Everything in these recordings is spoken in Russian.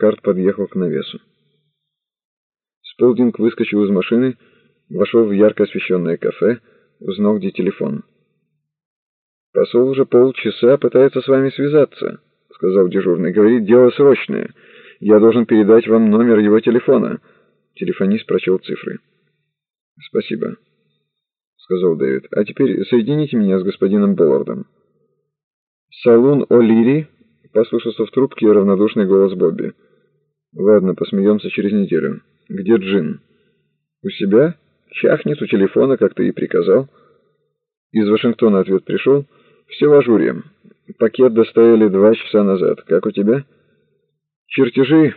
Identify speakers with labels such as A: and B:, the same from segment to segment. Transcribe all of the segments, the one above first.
A: Карт подъехал к навесу. Сполдинг выскочил из машины, вошел в ярко освещенное кафе, узнал, где телефон. «Посол уже полчаса пытается с вами связаться», — сказал дежурный. «Говорит, дело срочное. Я должен передать вам номер его телефона». Телефонист прочел цифры. «Спасибо», — сказал Дэвид. «А теперь соедините меня с господином Боллардом». «Салун О'Лири», — послышался в трубке равнодушный голос Бобби. «Ладно, посмеемся через неделю. Где Джин?» «У себя? Чахнет у телефона, как ты и приказал». Из Вашингтона ответ пришел. «Все в ажуре. Пакет доставили два часа назад. Как у тебя?» «Чертежи,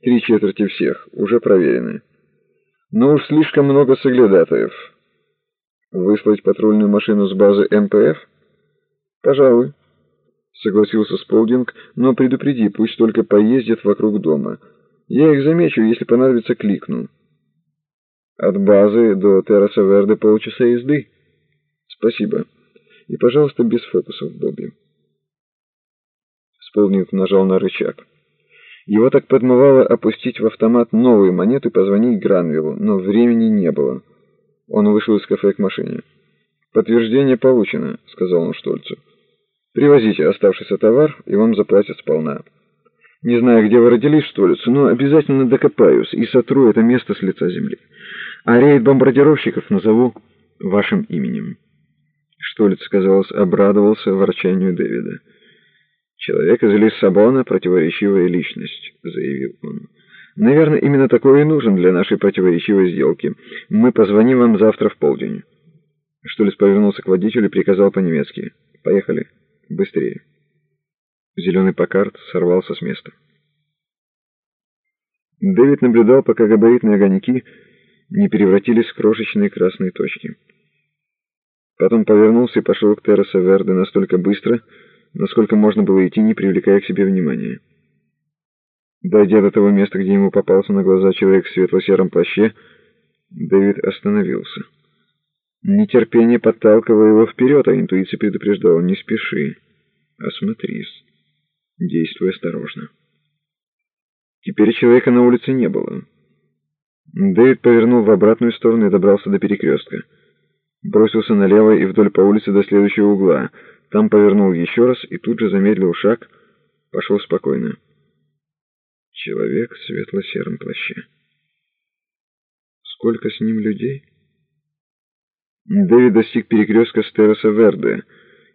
A: три четверти всех, уже проверены. Но уж слишком много соглядатаев. Выслать патрульную машину с базы МПФ?» «Пожалуй». — согласился Сполдинг, — но предупреди, пусть только поездят вокруг дома. Я их замечу, если понадобится, кликну. От базы до Терраса Верде полчаса езды. Спасибо. И, пожалуйста, без фокусов, Бобби. Сполдинг нажал на рычаг. Его так подмывало опустить в автомат новые монеты и позвонить Гранвиллу, но времени не было. Он вышел из кафе к машине. «Подтверждение получено», — сказал он Штольцу. Привозите оставшийся товар, и вам заплатят сполна. Не знаю, где вы родились, Штолец, но обязательно докопаюсь и сотру это место с лица земли. А рейд бомбардировщиков назову вашим именем. Штолец, казалось, обрадовался ворчанию Дэвида. «Человек из Лиссабона — противоречивая личность», — заявил он. «Наверное, именно такой и нужен для нашей противоречивой сделки. Мы позвоним вам завтра в полдень». Штолец повернулся к водителю и приказал по-немецки. «Поехали». Быстрее. Зеленый Покарт сорвался с места. Дэвид наблюдал, пока габаритные огоньки не превратились в крошечные красные точки. Потом повернулся и пошел к Терраса Верде настолько быстро, насколько можно было идти, не привлекая к себе внимания. Дойдя до того места, где ему попался на глаза человек в светло-сером плаще, Дэвид остановился. Нетерпение подталкивало его вперед, а интуиция предупреждала «не спеши, осмотрись, действуй осторожно». Теперь человека на улице не было. Дэвид повернул в обратную сторону и добрался до перекрестка. Бросился налево и вдоль по улице до следующего угла. Там повернул еще раз и тут же замедлил шаг, пошел спокойно. Человек в светло-сером плаще. Сколько с ним людей? Дэвид достиг перекрестка Стероса Верде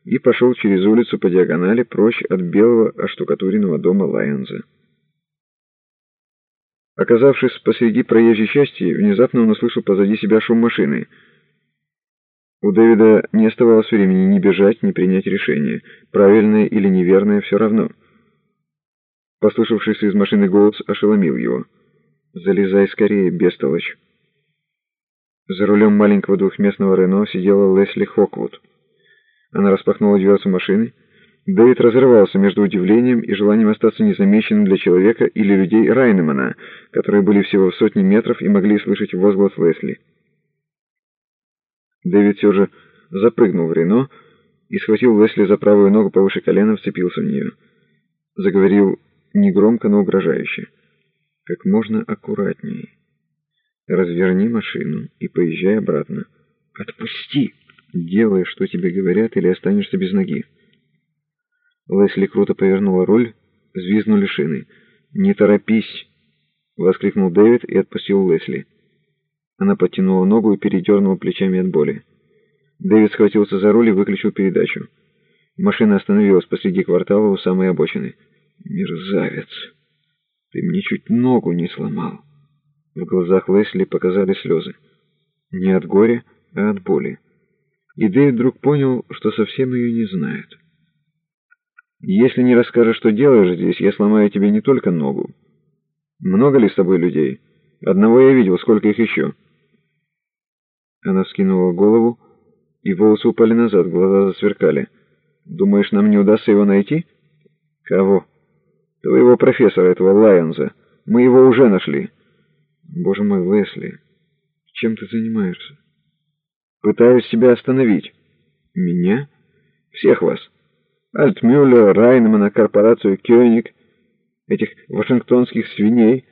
A: и пошел через улицу по диагонали прочь от белого оштукатуренного дома Лайонза. Оказавшись посреди проезжей части, внезапно он услышал позади себя шум машины. У Дэвида не оставалось времени ни бежать, ни принять решение. Правильное или неверное, все равно. Послышавшийся из машины голос ошеломил его. «Залезай скорее, бестолочь!» За рулем маленького двухместного Рено сидела Лесли Хоквуд. Она распахнула дверцу машины. Дэвид разрывался между удивлением и желанием остаться незамеченным для человека или людей Райнемана, которые были всего в сотни метров и могли слышать возглас Лесли. Дэвид все же запрыгнул в Рено и схватил Лесли за правую ногу повыше колена, вцепился в нее. Заговорил негромко, но угрожающе. «Как можно аккуратнее». Разверни машину и поезжай обратно. Отпусти! Делай, что тебе говорят, или останешься без ноги. Лесли круто повернула руль, взвизнули шины. «Не торопись!» — воскликнул Дэвид и отпустил Лесли. Она подтянула ногу и передернула плечами от боли. Дэвид схватился за руль и выключил передачу. Машина остановилась посреди квартала у самой обочины. «Мерзавец! Ты мне чуть ногу не сломал!» В глазах Лесли показали слезы. Не от горя, а от боли. И Дэвид вдруг понял, что совсем ее не знает. «Если не расскажешь, что делаешь здесь, я сломаю тебе не только ногу. Много ли с тобой людей? Одного я видел, сколько их еще?» Она вскинула голову, и волосы упали назад, глаза засверкали. «Думаешь, нам не удастся его найти?» «Кого?» «Твоего профессора, этого Лайонза. Мы его уже нашли». Боже мой, Лесли, чем ты занимаешься? Пытаюсь тебя остановить. Меня? Всех вас. Альтмюллер, Райнмана, корпорацию Кёник. этих вашингтонских свиней,